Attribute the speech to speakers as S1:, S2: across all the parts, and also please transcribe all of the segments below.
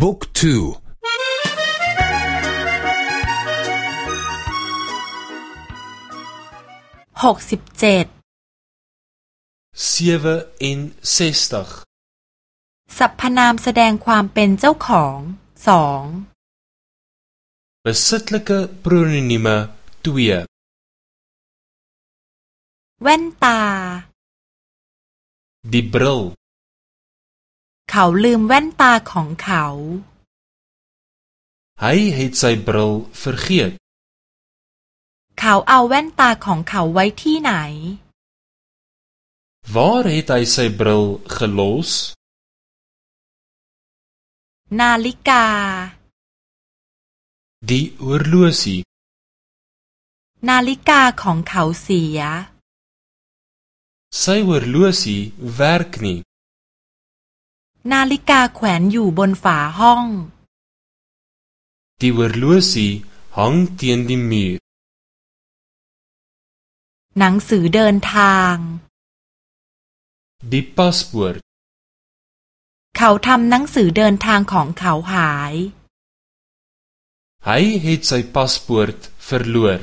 S1: บุ๊กทู
S2: หกสิบเจ็ดสรรพนามแสดงความเป็นเจ้าของสอง
S1: Besitlike pronimieme 2
S2: แว่นตา
S1: Die bril
S2: เขาลืมแว่นตาของเขา
S1: Hy het sy bril vergeet
S2: เขาเอาแว่นตาของเขาไว้ที่ไหน
S1: Waar het hy sy bril gelos
S2: นาฬิกา
S1: Die horlosie
S2: นาฬิกาของเขาเสีย
S1: Sy horlosie werk nie
S2: นาฬิกาแขวนอยู่บนฝาห้อง
S1: Die horlosie hang teen die muur
S2: หนังสือเดินทาง
S1: Die paspoort
S2: เขาทำหนังสือเดินทางของเขาหาย
S1: Hy het sy paspoort verloor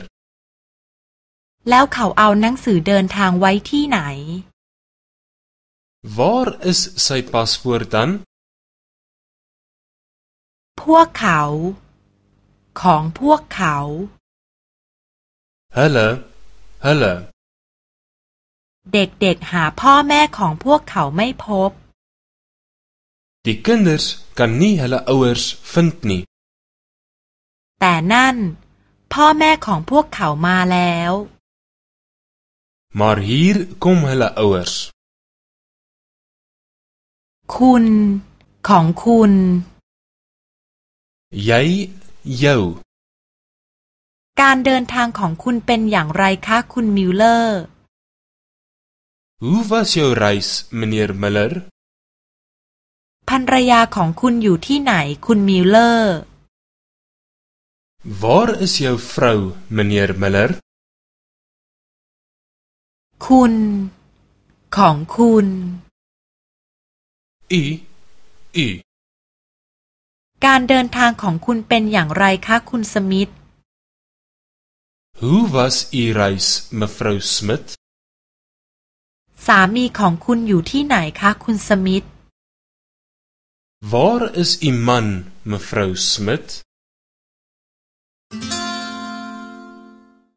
S2: แล้วเขาเอาหนังสือเดินทางไว้ที่ไหน
S1: Waar is sy paspoort dan
S2: พวกเขา ของพวกเขา
S1: Hulle hulle
S2: เด็กๆหาพ่อแม่ของพวกเขาไม่พบ
S1: Die kinders kan nie hulle ouers vind nie
S2: แต่นั่น พ่อแม่ของพวกเขามาแล้ว
S1: Maar hier kom hulle ouers
S2: คุณ ของคุณ
S1: Jy jou
S2: การเดินทางของคุณเป็นอย่างไรคะคุณมิลเลอร์
S1: Hoe was jou reis meneer Miller
S2: ภรรยาของคุณอยู่ที่ไหนคุณมิลเลอร์
S1: Waar is jou vrou meneer Miller
S2: คุณ ของคุณ
S1: U u
S2: การเดินทางของคุณเป็นอย่างไรคะคุณสมิธ
S1: Hoe was u reis mevrou Smit
S2: สามีของคุณอยู่ที่ไหนคะคุณสมิธ
S1: Waar is u man mevrou Smit